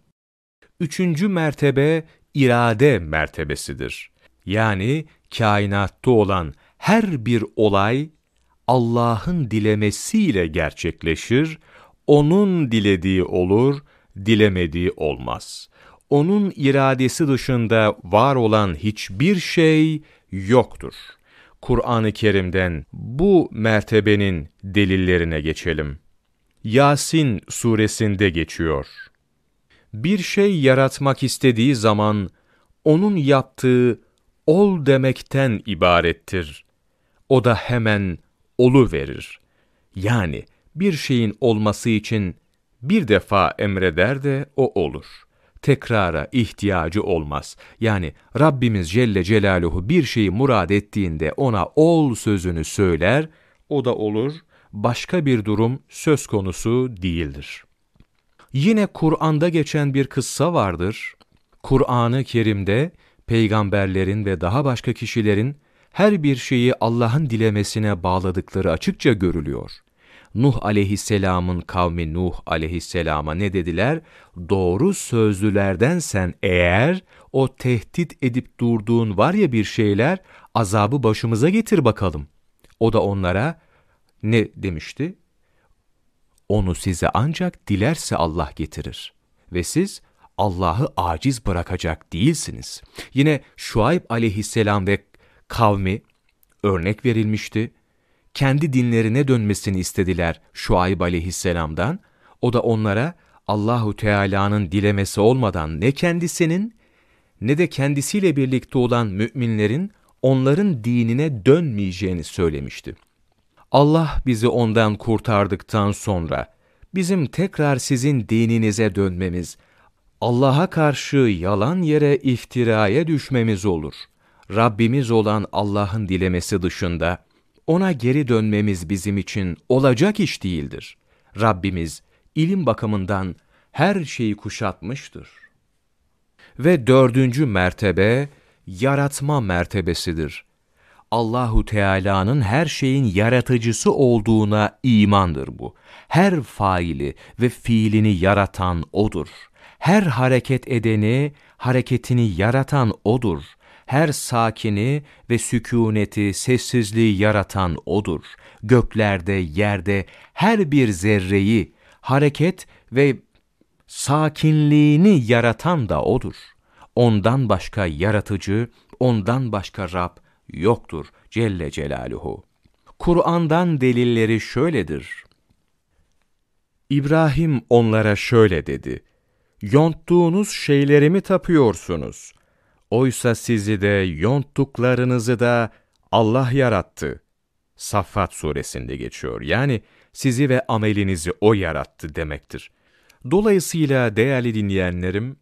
Üçüncü mertebe irade mertebesidir. Yani kainatta olan her bir olay Allah'ın dilemesiyle gerçekleşir, O'nun dilediği olur, dilemediği olmaz. O'nun iradesi dışında var olan hiçbir şey yoktur. Kur'an-ı Kerim'den bu mertebenin delillerine geçelim. Yasin suresinde geçiyor. Bir şey yaratmak istediği zaman onun yaptığı ol demekten ibarettir. O da hemen olu verir. Yani bir şeyin olması için bir defa emreder de o olur. Tekrara ihtiyacı olmaz. Yani Rabbimiz Celle Celaluhu bir şeyi murad ettiğinde ona ol sözünü söyler, o da olur, başka bir durum söz konusu değildir. Yine Kur'an'da geçen bir kıssa vardır. Kur'an-ı Kerim'de peygamberlerin ve daha başka kişilerin her bir şeyi Allah'ın dilemesine bağladıkları açıkça görülüyor. Nuh aleyhisselamın kavmi Nuh aleyhisselama ne dediler? Doğru sözlülerden sen eğer o tehdit edip durduğun var ya bir şeyler azabı başımıza getir bakalım. O da onlara ne demişti? Onu size ancak dilerse Allah getirir. Ve siz Allah'ı aciz bırakacak değilsiniz. Yine Şuayb aleyhisselam ve kavmi örnek verilmişti. Kendi dinlerine dönmesini istediler Şuayb aleyhisselamdan. O da onlara Allahu Teala'nın dilemesi olmadan ne kendisinin ne de kendisiyle birlikte olan müminlerin onların dinine dönmeyeceğini söylemişti. Allah bizi ondan kurtardıktan sonra bizim tekrar sizin dininize dönmemiz, Allah'a karşı yalan yere iftiraya düşmemiz olur. Rabbimiz olan Allah'ın dilemesi dışında ona geri dönmemiz bizim için olacak iş değildir. Rabbimiz ilim bakımından her şeyi kuşatmıştır. Ve dördüncü mertebe yaratma mertebesidir. Allahu Teala'nın her şeyin yaratıcısı olduğuna imandır bu. Her faili ve fiilini yaratan odur. Her hareket edeni, hareketini yaratan O'dur. Her sakini ve sükuneti, sessizliği yaratan O'dur. Göklerde, yerde her bir zerreyi, hareket ve sakinliğini yaratan da O'dur. Ondan başka yaratıcı, ondan başka Rab yoktur Celle Celaluhu. Kur'an'dan delilleri şöyledir. İbrahim onlara şöyle dedi yonttuğunuz şeyleri mi tapıyorsunuz? Oysa sizi de yonttuklarınızı da Allah yarattı. Saffat suresinde geçiyor. Yani sizi ve amelinizi O yarattı demektir. Dolayısıyla değerli dinleyenlerim,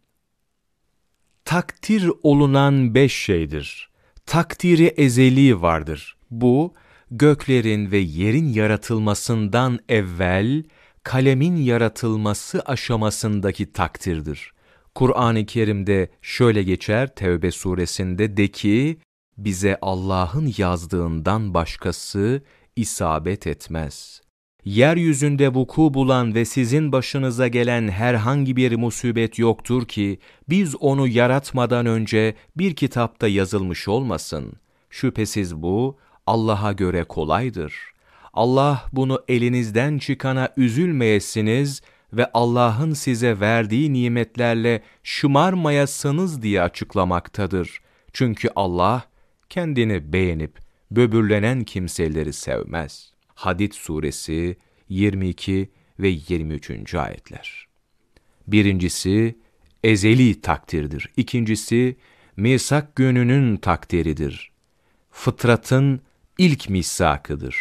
takdir olunan beş şeydir. Takdiri ezeli vardır. Bu, göklerin ve yerin yaratılmasından evvel, kalemin yaratılması aşamasındaki takdirdir. Kur'an-ı Kerim'de şöyle geçer Tevbe suresinde de ki, bize Allah'ın yazdığından başkası isabet etmez. Yeryüzünde vuku bulan ve sizin başınıza gelen herhangi bir musibet yoktur ki, biz onu yaratmadan önce bir kitapta yazılmış olmasın. Şüphesiz bu, Allah'a göre kolaydır.'' Allah bunu elinizden çıkana üzülmeyesiniz ve Allah'ın size verdiği nimetlerle şımarmayasınız diye açıklamaktadır. Çünkü Allah kendini beğenip böbürlenen kimseleri sevmez. Hadid suresi 22 ve 23. ayetler. Birincisi ezeli takdirdir. İkincisi misak gününün takdiridir. Fıtratın ilk misakıdır.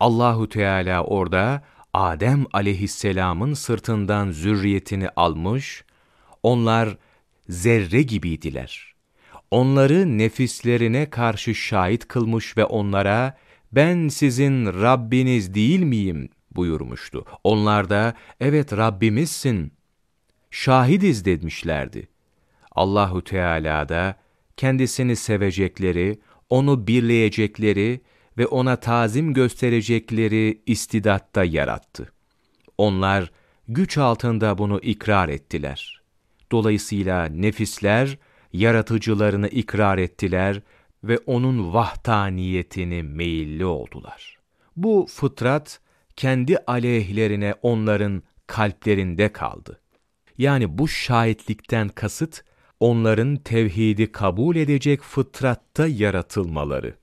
Allahu Teala orada Adem aleyhisselamın sırtından zürriyetini almış, onlar zerre gibiydiler. Onları nefislerine karşı şahit kılmış ve onlara ben sizin Rabbiniz değil miyim buyurmuştu. Onlar da evet Rabbimizsin, şahidiz demişlerdi. Allahu Teala da kendisini sevecekleri, onu birleyecekleri ve ona tazim gösterecekleri istidatta yarattı. Onlar güç altında bunu ikrar ettiler. Dolayısıyla nefisler yaratıcılarını ikrar ettiler ve onun vahdaniyetini meyilli oldular. Bu fıtrat kendi aleyhlerine onların kalplerinde kaldı. Yani bu şahitlikten kasıt onların tevhidi kabul edecek fıtratta yaratılmaları.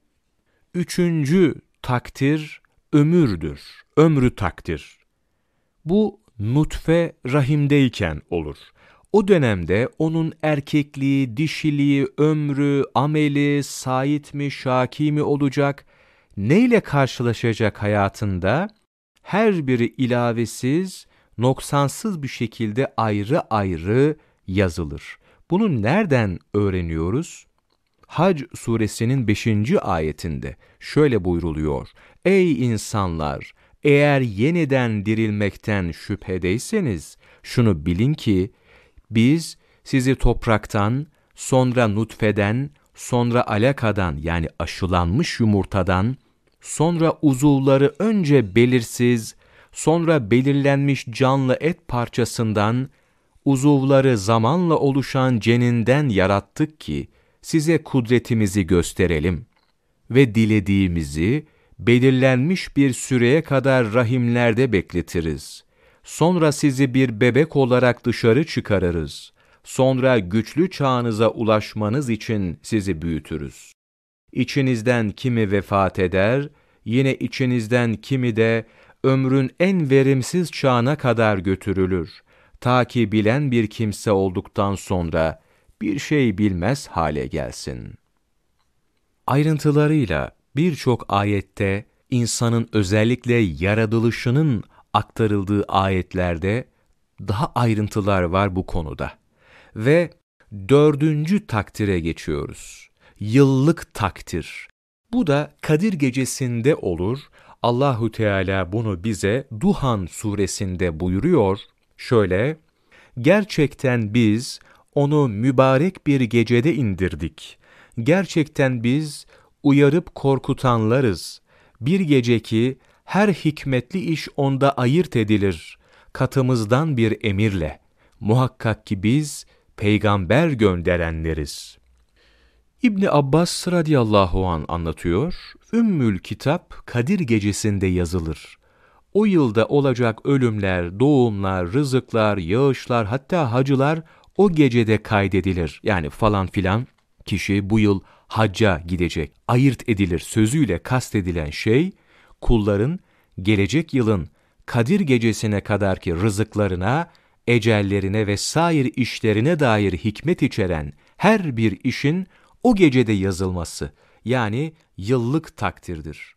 Üçüncü takdir ömürdür, ömrü takdir. Bu nutfe rahimdeyken olur. O dönemde onun erkekliği, dişiliği, ömrü, ameli, sait mi, şaki mi olacak, neyle karşılaşacak hayatında, her biri ilavesiz, noksansız bir şekilde ayrı ayrı yazılır. Bunu nereden öğreniyoruz? Hac suresinin 5. ayetinde şöyle buyruluyor. Ey insanlar! Eğer yeniden dirilmekten şüphedeyseniz, şunu bilin ki, biz sizi topraktan, sonra nutfeden, sonra alakadan yani aşılanmış yumurtadan, sonra uzuvları önce belirsiz, sonra belirlenmiş canlı et parçasından, uzuvları zamanla oluşan ceninden yarattık ki, size kudretimizi gösterelim ve dilediğimizi belirlenmiş bir süreye kadar rahimlerde bekletiriz. Sonra sizi bir bebek olarak dışarı çıkarırız. Sonra güçlü çağınıza ulaşmanız için sizi büyütürüz. İçinizden kimi vefat eder, yine içinizden kimi de ömrün en verimsiz çağına kadar götürülür. Ta ki bilen bir kimse olduktan sonra bir şey bilmez hale gelsin. Ayrıntılarıyla birçok ayette insanın özellikle yaratılışının aktarıldığı ayetlerde daha ayrıntılar var bu konuda. Ve dördüncü takdire geçiyoruz. Yıllık takdir. Bu da Kadir gecesinde olur. Allahu Teala bunu bize Duhan suresinde buyuruyor. Şöyle, gerçekten biz onu mübarek bir gecede indirdik. Gerçekten biz uyarıp korkutanlarız. Bir gece ki her hikmetli iş onda ayırt edilir. Katımızdan bir emirle. Muhakkak ki biz peygamber gönderenleriz. İbni Abbas radıyallahu an anlatıyor. Ümmül kitap Kadir gecesinde yazılır. O yılda olacak ölümler, doğumlar, rızıklar, yağışlar hatta hacılar o gecede kaydedilir. Yani falan filan kişi bu yıl hacca gidecek. Ayırt edilir sözüyle kastedilen şey kulların gelecek yılın Kadir gecesine kadarki rızıklarına, ecellerine ve sair işlerine dair hikmet içeren her bir işin o gecede yazılması yani yıllık takdirdir.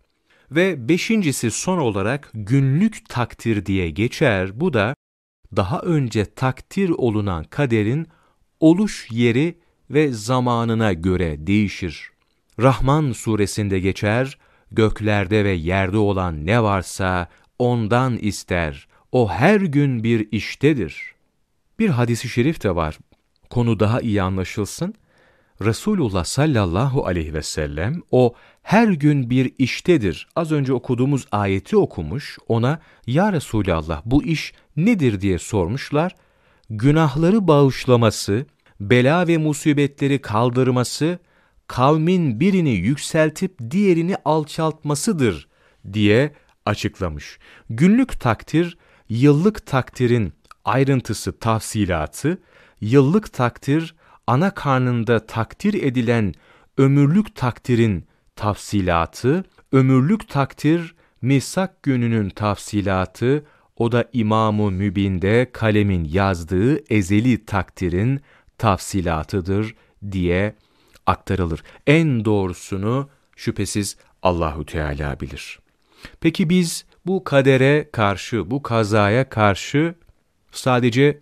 Ve beşincisi son olarak günlük takdir diye geçer. Bu da daha önce takdir olunan kaderin oluş yeri ve zamanına göre değişir. Rahman suresinde geçer, göklerde ve yerde olan ne varsa ondan ister, o her gün bir iştedir. Bir hadisi şerif de var, konu daha iyi anlaşılsın. Resulullah sallallahu aleyhi ve sellem o her gün bir iştedir. Az önce okuduğumuz ayeti okumuş, ona ya Resulallah bu iş nedir diye sormuşlar. Günahları bağışlaması, bela ve musibetleri kaldırması, kavmin birini yükseltip diğerini alçaltmasıdır diye açıklamış. Günlük takdir, yıllık takdirin ayrıntısı, tafsilatı, yıllık takdir, ana karnında takdir edilen ömürlük takdirin tafsilatı, ömürlük takdir, misak gününün tafsilatı, o da İmam-ı Mübin'de kalemin yazdığı ezeli takdirin tafsilatıdır diye aktarılır. En doğrusunu şüphesiz Allahu Teala bilir. Peki biz bu kadere karşı, bu kazaya karşı sadece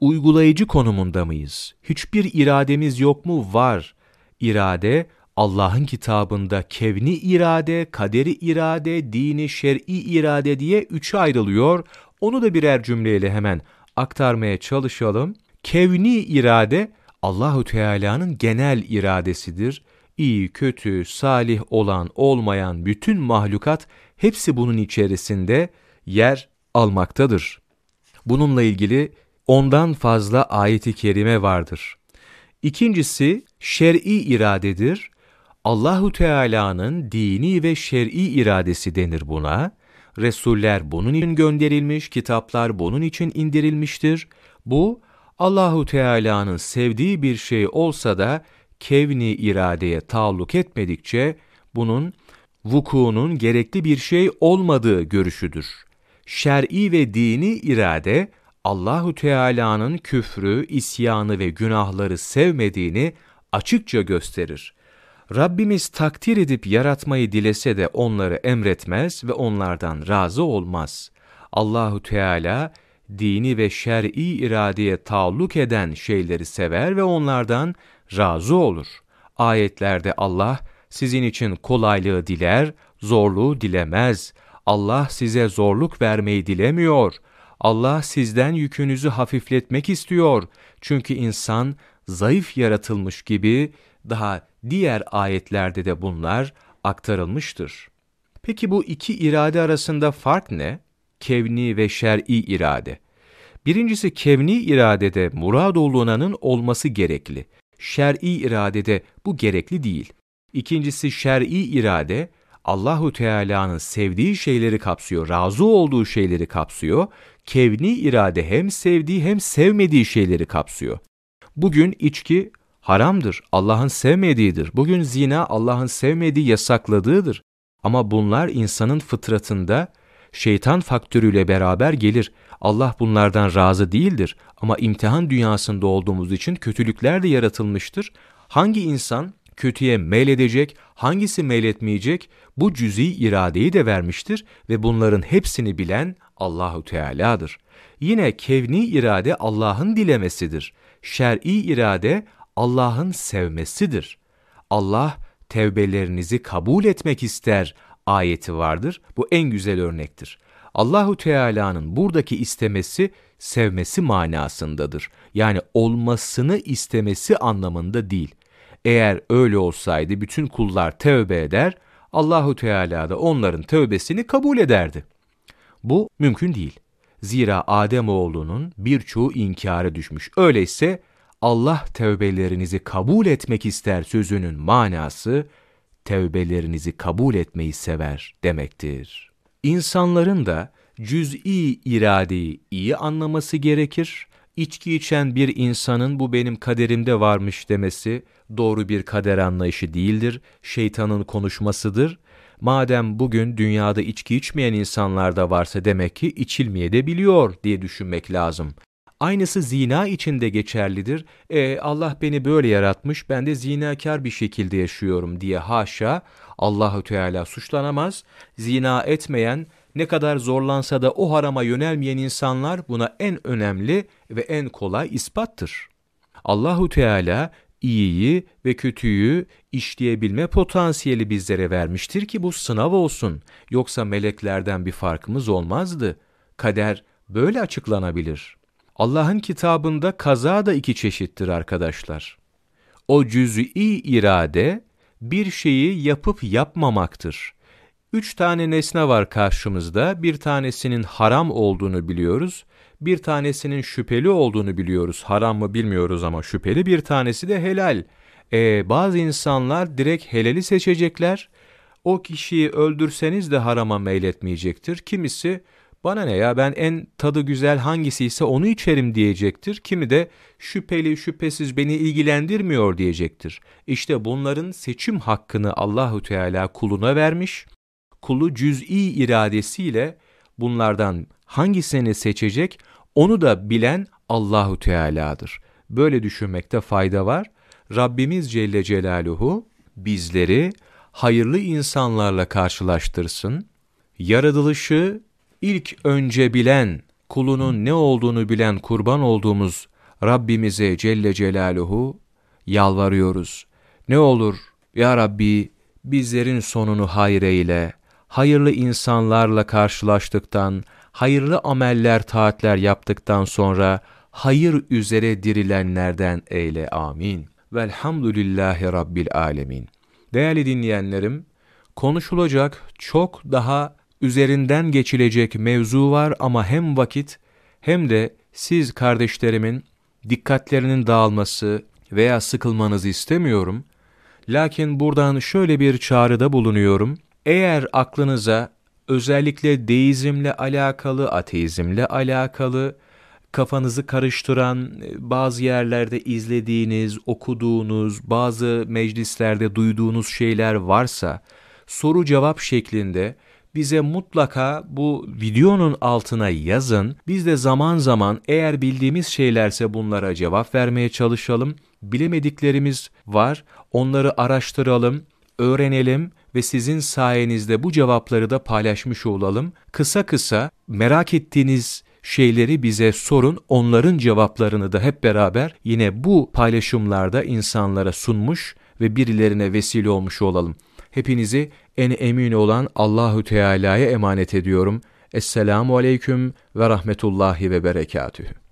uygulayıcı konumunda mıyız? Hiçbir irademiz yok mu? Var. İrade Allah'ın kitabında kevni irade, kaderi irade, dini şer'i irade diye üçe ayrılıyor. Onu da birer cümleyle hemen aktarmaya çalışalım. Kevni irade Allahu Teala'nın genel iradesidir. İyi, kötü, salih olan, olmayan bütün mahlukat hepsi bunun içerisinde yer almaktadır. Bununla ilgili ondan fazla ayeti kerime vardır. İkincisi şer'i iradedir. Allahu Teala'nın dini ve şer'i iradesi denir buna. Resuller bunun için gönderilmiş, kitaplar bunun için indirilmiştir. Bu Allahu Teala'nın sevdiği bir şey olsa da kevni iradeye taalluk etmedikçe bunun vukuunun gerekli bir şey olmadığı görüşüdür. Şer'i ve dini irade Allahu Teala'nın küfrü, isyanı ve günahları sevmediğini açıkça gösterir. Rabbimiz takdir edip yaratmayı dilese de onları emretmez ve onlardan razı olmaz. Allahu Teala dini ve şer'i iradeye taalluk eden şeyleri sever ve onlardan razı olur. Ayetlerde Allah sizin için kolaylığı diler, zorluğu dilemez. Allah size zorluk vermeyi dilemiyor. Allah sizden yükünüzü hafifletmek istiyor. Çünkü insan zayıf yaratılmış gibi daha diğer ayetlerde de bunlar aktarılmıştır. Peki bu iki irade arasında fark ne? Kevni ve şer'i irade. Birincisi kevni iradede murad olunanın olması gerekli. Şer'i iradede bu gerekli değil. İkincisi şer'i irade Allahu Teala'nın sevdiği şeyleri kapsıyor, razı olduğu şeyleri kapsıyor. Kevni irade hem sevdiği hem sevmediği şeyleri kapsıyor. Bugün içki haramdır, Allah'ın sevmediğidir. Bugün zina Allah'ın sevmediği, yasakladığıdır. Ama bunlar insanın fıtratında şeytan faktörüyle beraber gelir. Allah bunlardan razı değildir ama imtihan dünyasında olduğumuz için kötülükler de yaratılmıştır. Hangi insan kötüye meyledecek, hangisi meyletmeyecek bu cüzi iradeyi de vermiştir ve bunların hepsini bilen Allahu Teala'dır. Yine kevni irade Allah'ın dilemesidir. Şer'i irade Allah'ın sevmesidir. Allah tevbelerinizi kabul etmek ister ayeti vardır. Bu en güzel örnektir. Allahu Teala'nın buradaki istemesi sevmesi manasındadır. Yani olmasını istemesi anlamında değil. Eğer öyle olsaydı bütün kullar tövbe eder, Allahu Teala da onların tövbesini kabul ederdi. Bu mümkün değil. Zira Adem oğlunun birçoğu inkara düşmüş. Öyleyse Allah tövbelerinizi kabul etmek ister sözünün manası tevbelerinizi kabul etmeyi sever demektir. İnsanların da cüz'i iradeyi iyi anlaması gerekir. İçki içen bir insanın bu benim kaderimde varmış demesi doğru bir kader anlayışı değildir, şeytanın konuşmasıdır. Madem bugün dünyada içki içmeyen insanlar da varsa demek ki içilmeye de biliyor diye düşünmek lazım. Aynısı zina için de geçerlidir. E, Allah beni böyle yaratmış, ben de zinakar bir şekilde yaşıyorum diye haşa Allahü Teala suçlanamaz. Zina etmeyen, ne kadar zorlansa da o harama yönelmeyen insanlar buna en önemli ve en kolay ispattır. Allahu Teala iyiyi ve kötüyü işleyebilme potansiyeli bizlere vermiştir ki bu sınav olsun. Yoksa meleklerden bir farkımız olmazdı. Kader böyle açıklanabilir. Allah'ın kitabında kaza da iki çeşittir arkadaşlar. O cüz'i irade bir şeyi yapıp yapmamaktır. Üç tane nesne var karşımızda. Bir tanesinin haram olduğunu biliyoruz. Bir tanesinin şüpheli olduğunu biliyoruz. Haram mı bilmiyoruz ama şüpheli. Bir tanesi de helal. Ee, bazı insanlar direkt helali seçecekler. O kişiyi öldürseniz de harama meyletmeyecektir. Kimisi bana ne ya ben en tadı güzel hangisi ise onu içerim diyecektir. Kimi de şüpheli şüphesiz beni ilgilendirmiyor diyecektir. İşte bunların seçim hakkını Allahu Teala kuluna vermiş. Kulu cüz'i iradesiyle bunlardan hangisini seçecek onu da bilen Allahu Teala'dır. Böyle düşünmekte fayda var. Rabbimiz Celle Celaluhu bizleri hayırlı insanlarla karşılaştırsın. Yaratılışı ilk önce bilen kulunun ne olduğunu bilen kurban olduğumuz Rabbimize Celle Celaluhu yalvarıyoruz. Ne olur ya Rabbi bizlerin sonunu hayır eyle, hayırlı insanlarla karşılaştıktan, hayırlı ameller, taatler yaptıktan sonra hayır üzere dirilenlerden eyle amin. Velhamdülillahi Rabbil alemin. Değerli dinleyenlerim, konuşulacak çok daha üzerinden geçilecek mevzu var ama hem vakit hem de siz kardeşlerimin dikkatlerinin dağılması veya sıkılmanızı istemiyorum. Lakin buradan şöyle bir çağrıda bulunuyorum. Eğer aklınıza özellikle deizmle alakalı, ateizmle alakalı, kafanızı karıştıran, bazı yerlerde izlediğiniz, okuduğunuz, bazı meclislerde duyduğunuz şeyler varsa, soru cevap şeklinde bize mutlaka bu videonun altına yazın. Biz de zaman zaman eğer bildiğimiz şeylerse bunlara cevap vermeye çalışalım. Bilemediklerimiz var, onları araştıralım, öğrenelim ve sizin sayenizde bu cevapları da paylaşmış olalım. Kısa kısa merak ettiğiniz şeyleri bize sorun, onların cevaplarını da hep beraber yine bu paylaşımlarda insanlara sunmuş ve birilerine vesile olmuş olalım. Hepinizi en emin olan Allahü Teala'ya emanet ediyorum. Esselamu aleyküm ve rahmetullahi ve berekatühü.